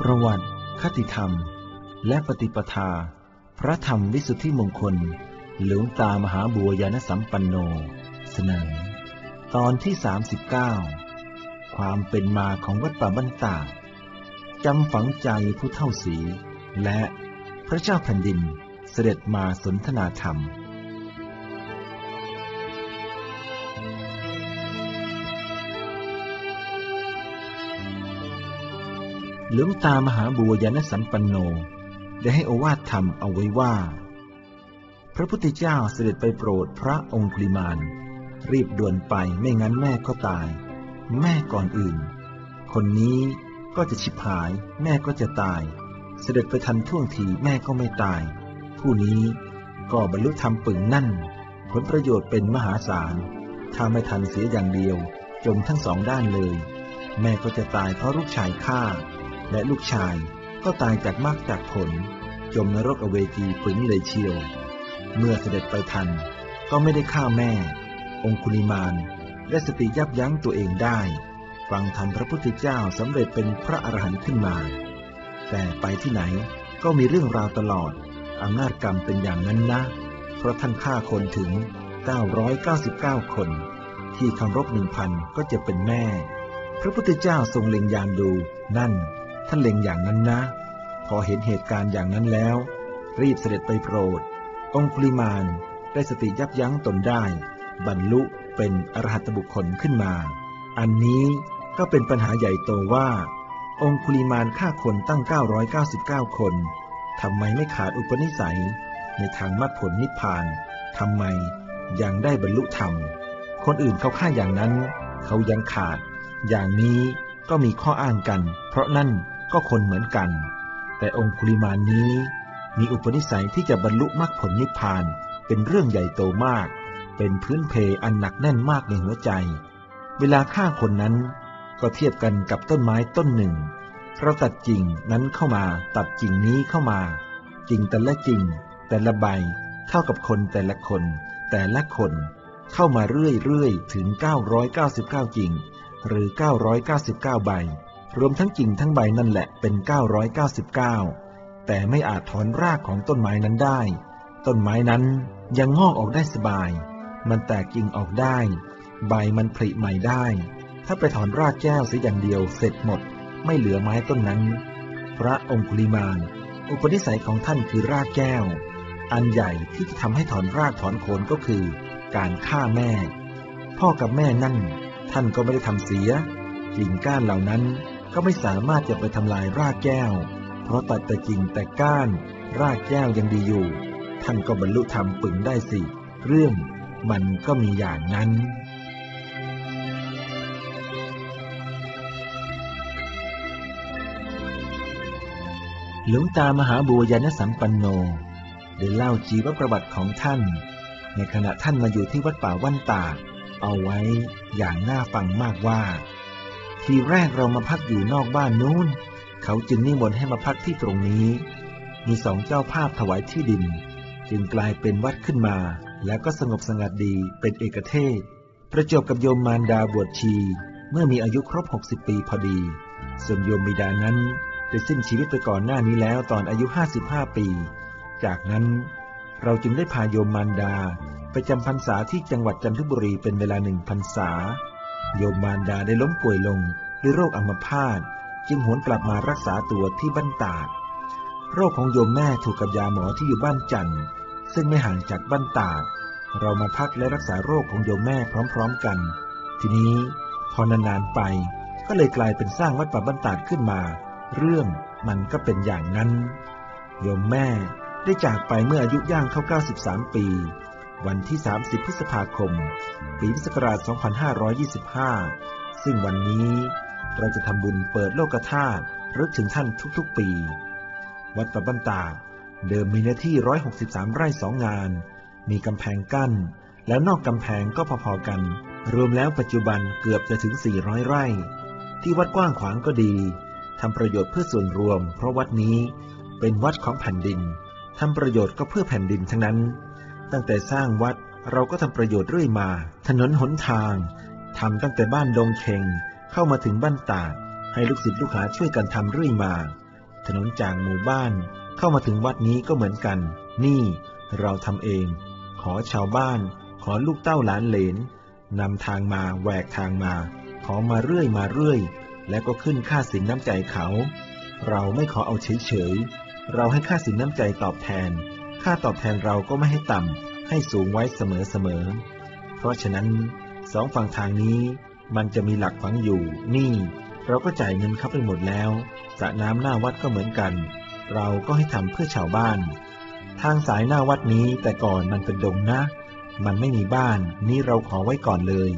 ประวัติ คติธรรม และปฏิปทา พระธรรมวิสุทธิมงคล หลวงตามหาบัวยานสัมปันโน เสนอ ตอนที่ 39 ความเป็นมาของวัดป่าบ้านตาจำฝังใจผู้เท่าสี และพระเจ้าแผ่นดินเสด็จมาสนทนาธรรม หลวงตามหาบัวยานสัมปันโน ได้ให้อวาทธรรมเอาไว้ว่า พระพุทธเจ้าเสด็จไปโปรดพระองคุลิมาน รีบด่วนไปไม่งั้นแม่ก็ตาย แม่ก่อนอื่น คนนี้ก็จะชิบหาย แม่ก็จะตาย เสด็จไปทันท่วงทีแม่ก็ไม่ตาย ผู้นี้ก็บรรลุธรรมปึงนั่น ผลประโยชน์เป็นมหาศาลถ้าไม่ทันเสียอย่างเดียว จมทั้งสองด้านเลย แม่ก็จะตายเพราะลูกชายฆ่า และลูกชายก็ตายจากมากจากผล จมนรกอเวจีปึงเลยเชียว เมื่อเสด็จไปทัน ก็ไม่ได้ฆ่าแม่ องคุลิมานได้สติยับยั้งตัวเองได้ ฟังธรรมพระพุทธเจ้าสำเร็จเป็นพระอรหันต์ขึ้นมา แต่ไปที่ไหนก็มีเรื่องราวตลอดอำนาจกรรมเป็นอย่างนั้นนะ เพราะท่านฆ่าคนถึง 999 คน ที่คำรบหนึ่งพันก็จะเป็นแม่ พระพุทธเจ้าทรงเล็งยานดูนั่น ท่านเล็งอย่างนั้นนะ พอเห็นเหตุการณ์อย่างนั้นแล้ว รีบเสด็จไปโปรด องคุลิมานได้สติยับยั้งตนได้ บรรลุเป็นอรหัตบุคคลขึ้นมา อันนี้ก็เป็นปัญหาใหญ่โตว่า องคุลิมานฆ่าคนตั้ง 999 คนทำไมไม่ขาดอุปนิสัย ในทางมรรคผลนิพพานทำไมยังได้บรรลุธรรม คนอื่นเขาฆ่าอย่างนั้น เขายังขาด อย่างนี้ก็มีข้ออ้างกัน เพราะนั่น ก็คนเหมือนกัน แต่องคุลิมานนี้ มีอุปนิสัยที่จะบรรลุมรรคผลนิพพานเป็นเรื่องใหญ่โตมาก เป็นพื้นเพอันหนักแน่นมากในหัวใจ เวลาฆ่าคนนั้นก็เทียบกันกับต้นไม้ต้นหนึ่ง เราตัดกิ่งนั้นเข้ามา ตัดกิ่งนี้เข้ามา กิ่งแต่ละกิ่ง แต่ละใบ เท่ากับคนแต่ละคน แต่ละคน เข้ามาเรื่อยๆ ถึง 999 กิ่ง หรือ 999 ใบ รวมทั้งกิ่งทั้งใบนั่นแหละเป็น 999 แต่ไม่อาจถอนรากของต้นไม้นั้นได้ ต้นไม้นั้นยังงอกออกได้สบาย มันแตกกิ่งออกได้ ใบมันผลิใหม่ได้ ถ้าไปถอนรากแก้วเสียอย่างเดียวเสร็จหมด ไม่เหลือไม้ต้นนั้น พระองคุลิมาน อุปนิสัยของท่านคือรากแก้ว อันใหญ่ที่จะทำให้ถอนรากถอนโคนก็คือ การฆ่าแม่ พ่อกับแม่นั่น ท่านก็ไม่ได้ทำเสีย กิ่งก้านเหล่านั้น ก็ไม่สามารถจะไปทำลายรากแก้ว เพราะตัดแต่กิ่งแต่ก้าน รากแก้วยังดีอยู่ ท่านก็บรรลุธรรมปึงได้สิ เรื่องมันก็มีอย่างนั้นหลวงตามหาบัวยานสัมปันโนได้เล่าชีวประวัติของท่าน ในขณะท่านมาอยู่ที่วัดป่าวันตาเอาไว้อย่างน่าฟังมากว่า ทีแรกเรามาพักอยู่นอกบ้านนู้น เขาจึงนิมนต์ให้มาพักที่ตรงนี้ มีสองเจ้าภาพถวายที่ดิน จึงกลายเป็นวัดขึ้นมา แล้วก็สงบสงัดดีเป็นเอกเทศ ประจบกับโยมมารดาบวชชี เมื่อมีอายุครบ 60 ปีพอดี ส่วนโยมบิดานั้นได้สิ้นชีวิตไปก่อนหน้านี้แล้วตอนอายุ 55 ปี จากนั้นเราจึงได้พาโยมมารดา ไปจำพรรษาที่จังหวัดจันทบุรีเป็นเวลาหนึ่งพรรษา โยมมารดาได้ล้มป่วยลงด้วยโรคอัมพาตจึงหวนกลับมารักษาตัวที่บ้านตาด โรคของโยมแม่ถูกกับยาหมอที่อยู่บ้านจันทร์ซึ่งไม่ห่างจากบ้านตาด เรามาพักและรักษาโรคของโยมแม่พร้อมๆกัน ทีนี้พอนานๆไป ก็เลยกลายเป็นสร้างวัดป่าบ้านตาดขึ้นมา เรื่องมันก็เป็นอย่างนั้น โยมแม่ได้จากไปเมื่ออายุย่างเข้า 93 ปี วันที่ 30 พฤษภาคม ปีพุทธศักราช 2525 ซึ่งวันนี้เราจะทำบุญเปิดโลกธาตุรึกถึงท่านทุกๆปี วัดปะบ้านตาดเดิมมีเนื้อที่ 163 ไร่สองงาน มีกำแพงกั้น แล้วนอกกำแพงก็พอๆกัน รวมแล้วปัจจุบันเกือบจะถึง 400 ไร่ ที่วัดกว้างขวางก็ดีทำประโยชน์เพื่อส่วนรวม เพราะวัดนี้เป็นวัดของแผ่นดินทำประโยชน์ก็เพื่อแผ่นดินทั้งนั้น ตั้งแต่สร้างวัดเราก็ทำประโยชน์เรื่อยมา ถนนหนทางทำตั้งแต่บ้านดงเชงเข้ามาถึงบ้านตาดให้ลูกศิษย์ลูกหาช่วยกันทำเรื่อยมา ถนนจากหมู่บ้านเข้ามาถึงวัดนี้ก็เหมือนกัน นี่เราทำเอง ขอชาวบ้าน ขอลูกเต้าหลานเหลนนำทางมาแหวกทางมา ขอมาเรื่อยมาเรื่อย แล้วก็ขึ้นค่าสินน้ำใจเขา เราไม่ขอเอาเฉยๆเราให้ค่าสินน้ำใจตอบแทน ค่าตอบแทนเราก็ไม่ให้ต่ำให้สูงไว้เสมอๆ เพราะฉะนั้นสองฝั่งทางนี้มันจะมีหลักฝังอยู่ นี่ เราก็จ่ายเงินเข้าไปหมดแล้วสระน้ำหน้าวัดก็เหมือนกัน เราก็ให้ทำเพื่อชาวบ้าน ทางสายหน้าวัดนี้แต่ก่อนมันเป็นดงนะ มันไม่มีบ้าน นี่เราขอไว้ก่อนเลย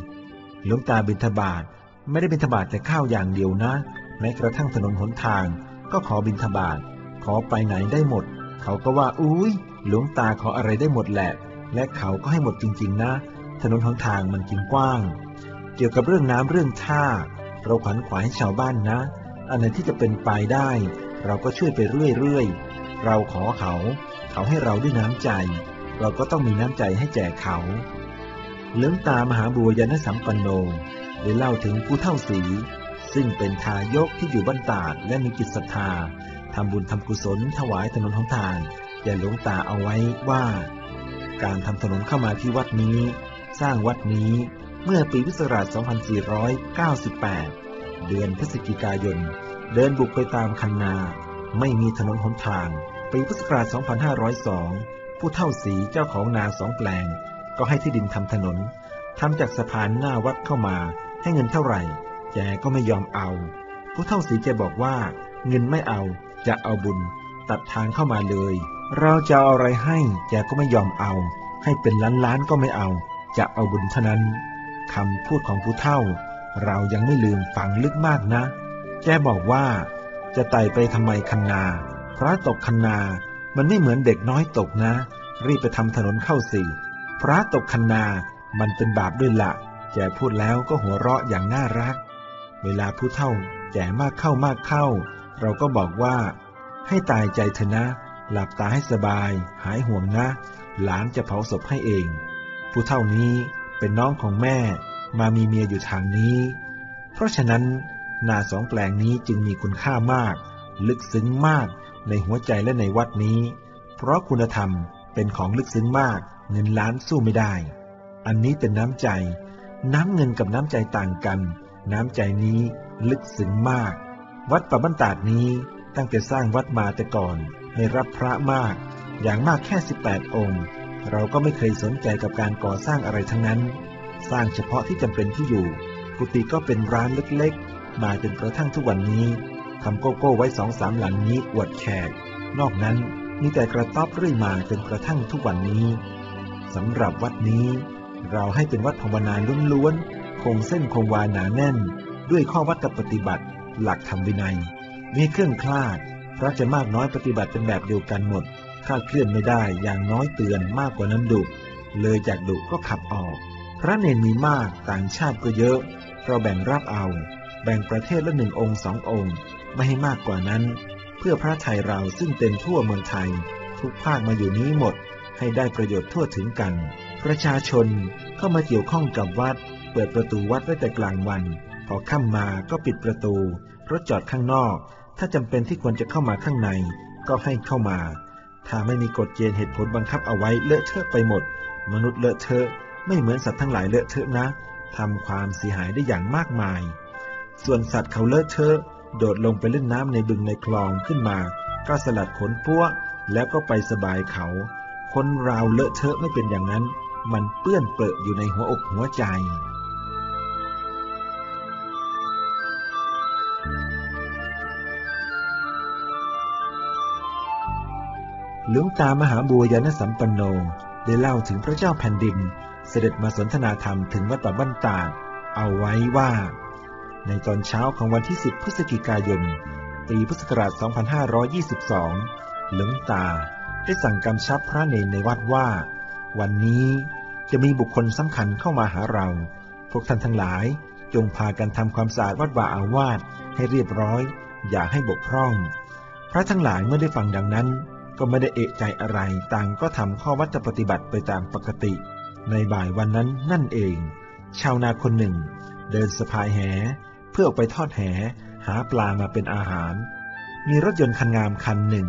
หลวงตาบิณฑบาตไม่ได้บิณฑบาตแต่ข้าวอย่างเดียวนะแม้กระทั่งถนนหนทาง ก็ขอบิณฑบาตขอไปไหนได้หมด เขาก็ว่าอุ้ยหลวงตาขออะไรได้หมดแหละ และเขาก็ให้หมดจริงๆนะ ถนนหนทางมันกินกว้าง เกี่ยวกับเรื่องน้ำเรื่องท่า เราขวัญขวายให้ชาวบ้านนะ อันไหนที่จะเป็นไปได้ เราก็ช่วยไปเรื่อยๆ เราขอเขา เขาให้เราด้วยน้ำใจ เราก็ต้องมีน้ำใจให้แจกเขาเลื้งตามหาบัวยานสัมปันโนได้เล่าถึงผู้เท่าสี ซึ่งเป็นทายกที่อยู่บ้านตาดและมีจิตศรัทธา ทำบุญทำกุศลถวายถนนหนทางแก่หลวงตาเอาไว้ว่า การทำถนนเข้ามาที่วัดนี้ สร้างวัดนี้เมื่อปีพุทธศักราช 2498 เดือนพฤศจิกายน เดินบุกไปตามคันนา ไม่มีถนนหนทาง ปีพุทธศักราช 2502 ผู้เท่าสีเจ้าของนาสองแปลง ก็ให้ที่ดินทำถนนทำจากสะพานหน้าวัดเข้ามา ให้เงินเท่าไหร่แกก็ไม่ยอมเอา ผู้เท่าสีแกบอกว่า เงินไม่เอา จะเอาบุญตัดทางเข้ามาเลย เราจะเอาอะไรให้แกก็ไม่ยอมเอา ให้เป็นล้านล้านก็ไม่เอา จะเอาบุญเท่านั้นคำพูดของผู้เท่า เรายังไม่ลืมฝังลึกมากนะ แกบอกว่า จะไต่ไปทำไมคันนาพระตกคันนา มันไม่เหมือนเด็กน้อยตกนะ รีบไปทำถนนเข้าสิพระตกคันนา มันเป็นบาปด้วยละ แกพูดแล้วก็หัวเราะอย่างน่ารัก เวลาผู้เท่าแก่มากเข้ามากเข้า เราก็บอกว่า ให้ตายใจเถอะนะ หลับตาให้สบาย หายห่วงนะ หลานจะเผาศพให้เอง ผู้เท่านี้เป็นน้องของแม่ มามีเมียอยู่ทางนี้ เพราะฉะนั้น นาสองแปลงนี้จึงมีคุณค่ามาก ลึกซึ้งมากในหัวใจและในวัดนี้ เพราะคุณธรรมเป็นของลึกซึ้งมาก เงินล้านสู้ไม่ได้ อันนี้เป็นน้ำใจ น้ำเงินกับน้ำใจต่างกัน น้ำใจนี้ลึกซึ้งมาก วัดป่าบ้านตาดนี้ตั้งแต่สร้างวัดมาแต่ก่อนให้รับพระมาก อย่างมากแค่ 18 องค์ เราก็ไม่เคยสนใจกับการก่อสร้างอะไรทั้งนั้น สร้างเฉพาะที่จำเป็นที่อยู่ กุฏิก็เป็นร้านเล็กๆ มาจนกระทั่งทุกวันนี้ทำโกโก้ไว้สองสามหลังนี้อวดแขก นอกนั้นมีแต่กระต๊อบเรื่อยมาจนกระทั่งทุกวันนี้สำหรับวัดนี้ เราให้เป็นวัดภาวนาล้วนๆคงเส้นคงวาหนาแน่น ด้วยข้อวัดกับปฏิบัติ หลักธรรมวินัย มีเครื่องคลาด พระจะมากน้อยปฏิบัติเป็นแบบเดียวกันหมดคาดเคลื่อนไม่ได้อย่างน้อยเตือนมากกว่านั้นดุเลยจากดุก็ขับออก พระเนนมีมากต่างชาติก็เยอะ เราแบ่งรับเอา แบ่งประเทศละหนึ่งองค์สององค์ ไม่ให้มากกว่านั้น เพื่อพระไทยเราซึ่งเต็มทั่วเมืองไทย ทุกภาคมาอยู่นี้หมด ให้ได้ประโยชน์ทั่วถึงกัน ประชาชนเข้ามาเกี่ยวข้องกับวัด เปิดประตูวัดไว้แต่กลางวัน พอค่ำมาก็ปิดประตู รถจอดข้างนอก ถ้าจำเป็นที่ควรจะเข้ามาข้างใน ก็ให้เข้ามา ถ้าไม่มีกฎเกณฑ์เหตุผลบังคับเอาไว้เลอะเทอะไปหมด มนุษย์เลอะเทอะ ไม่เหมือนสัตว์ทั้งหลายเลอะเทอะนะทำความเสียหายได้อย่างมากมาย ส่วนสัตว์เขาเลอะเทอะ โดดลงไปเล่นน้ำในบึงในคลองขึ้นมา ก็สลัดขนปั้วแล้วก็ไปสบายเขา คนเราเลอะเทอะไม่เป็นอย่างนั้น มันเปื้อนเปรออยู่ในหัวอกหัวใจ หลวงตามหาบัวยานสัมปันโนได้เล่าถึงพระเจ้าแผ่นดิน เสด็จมาสนทนาธรรมถึงวัดป่าบ้านตาดเอาไว้ว่า ในตอนเช้าของวันที่ 10 พฤศจิกายน ปีพุทธศักราช 2522 หลวงตาได้สั่งกำชับพระเนรในวัดว่า วันนี้จะมีบุคคลสำคัญเข้ามาหาเรา พวกท่านทั้งหลายจงพากันทำความสะอาดวัดวาอาวาสให้เรียบร้อย อย่าให้บกพร่อง พระทั้งหลายเมื่อได้ฟังดังนั้น ก็ไม่ได้เอะใจอะไร ต่างก็ทำข้อวัดปฏิบัติไปตามปกติ ในบ่ายวันนั้นนั่นเอง ชาวนาคนหนึ่ง เดินสะพายแห เพื่อออกไปทอดแห หาปลามาเป็นอาหาร มีรถยนต์คันงามคันหนึ่ง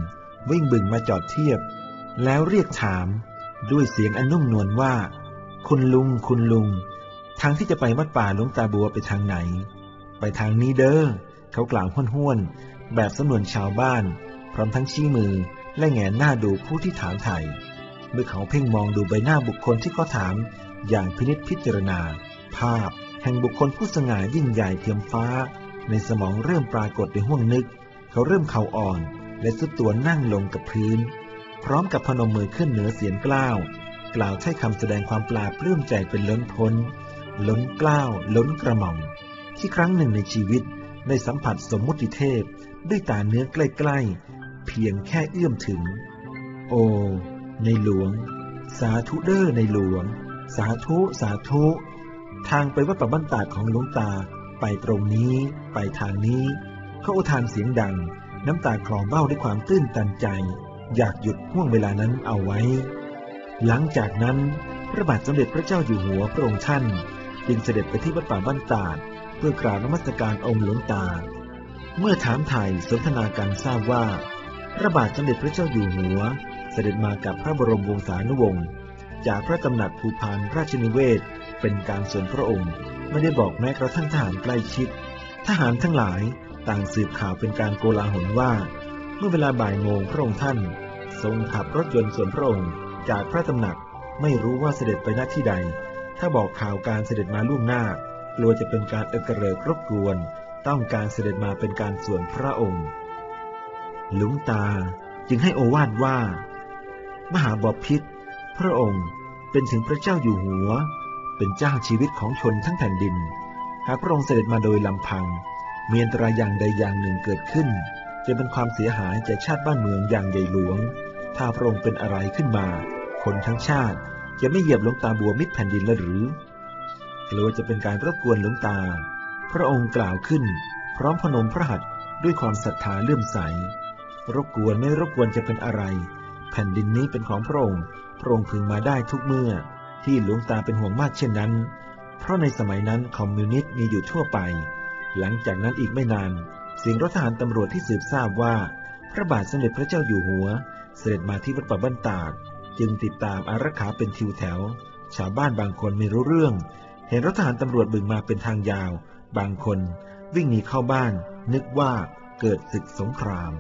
วิ่งบึงมาจอดเทียบ แล้วเรียกถาม ด้วยเสียงอันนุ่มนวลว่า คุณลุง คุณลุง ทางที่จะไปวัดป่าหลวงตาบัวไปทางไหน ไปทางนี้เด้อเขากล่าวห้วนๆแบบสำนวนชาวบ้าน พร้อมทั้งชี้มือและแงนหน้าดูผู้ที่ถามไถ่เมื่อเขาเพ่งมองดูใบหน้าบุคคลที่เขาถาม อย่างพินิจพิจารณา ภาพ แห่งบุคคลผู้สง่ายิ่งใหญ่เทียมฟ้า ในสมองเริ่มปรากฏในห้วงนึก เขาเริ่มเข่าอ่อน และสุดตัวนั่งลงกับพื้น พร้อมกับพนมมือขึ้นเหนือเสียงกล้าว กล่าวใช้คำแสดงความปลาปลื้มใจเป็นล้นพ้น ล้นกล้าว ล้นกระหม่อมที่ครั้งหนึ่งในชีวิตได้สัมผัสสมมุติเทพ ด้วยตาเนื้อใกล้ๆ เพียงแค่เอื้อมถึง โอ ในหลวง สาธุเด้อในหลวง สาธุสาธุ ทางไปวัดป่าบ้านตาของหลวงตา ไปตรงนี้ ไปทางนี้ เขาอุทานเสียงดัง น้ำตาคลอเบ้าด้วยความตื้นตันใจ อยากหยุดห่วงเวลานั้นเอาไว้ หลังจากนั้น พระบาทสมเด็จพระเจ้าอยู่หัวพระองค์ท่านจึงเสด็จไปที่วัดป่าบ้านตาดเพื่อกราบนมัสการองค์หลวงตา เมื่อถามไถ่สนทนาการทราบว่า พระบาทสมเด็จพระเจ้าอยู่หัว เสด็จมากับพระบรมวงศานุวงศ์จากพระตำหนักภูพานราชนิเวศ เป็นการส่วนพระองค์ ไม่ได้บอกแม้กระทั่งทหารใกล้ชิด ทหารทั้งหลายต่างสืบข่าวเป็นการโกลาหลว่า เมื่อเวลาบ่ายโมงพระองค์ท่าน ทรงขับรถยนต์ส่วนพระองค์จากพระตำหนักไม่รู้ว่าเสด็จไปณที่ใด ถ้าบอกข่าวการเสด็จมาล่วงหน้ากลัวจะเป็นการเอกระเริกรบกวน ต้องการเสด็จมาเป็นการส่วนพระองค์ หลวงตาจึงให้โอวาทว่า มหาบพิษพระองค์เป็นถึงพระเจ้าอยู่หัว เป็นเจ้าชีวิตของชนทั้งแผ่นดิน หากพระองค์เสด็จมาโดยลำพัง มีอันตรายอย่างใดอย่างหนึ่งเกิดขึ้น จะเป็นความเสียหายแก่ชาติบ้านเมืองอย่างใหญ่หลวง ถ้าพระองค์เป็นอะไรขึ้นมา คนทั้งชาติจะไม่เหยียบหลวงตาบัวมิตรแผ่นดินแล้วหรือกลัวจะเป็นการรบกวนหลวงตา พระองค์กล่าวขึ้น พร้อมพนมพระหัตถ์ด้วยความศรัทธาเลื่อมใส รบกวนไม่รบกวนจะเป็นอะไร แผ่นดินนี้เป็นของพระองค์ พระองค์พึงมาได้ทุกเมื่อ ที่หลวงตาเป็นห่วงมากเช่นนั้น เพราะในสมัยนั้นคอมมิวนิสต์มีอยู่ทั่วไป หลังจากนั้นอีกไม่นาน เสียงรถทหารตำรวจที่สืบทราบว่า พระบาทสมเด็จพระเจ้าอยู่หัว เสด็จมาที่วัดป่าบ้านตาด จึงติดตามอารักขาเป็นทิวแถว ชาวบ้านบางคนไม่รู้เรื่อง เห็นรถทหารตำรวจบึงมาเป็นทางยาว บางคนวิ่งหนีเข้าบ้าน นึกว่าเกิดศึกสงคราม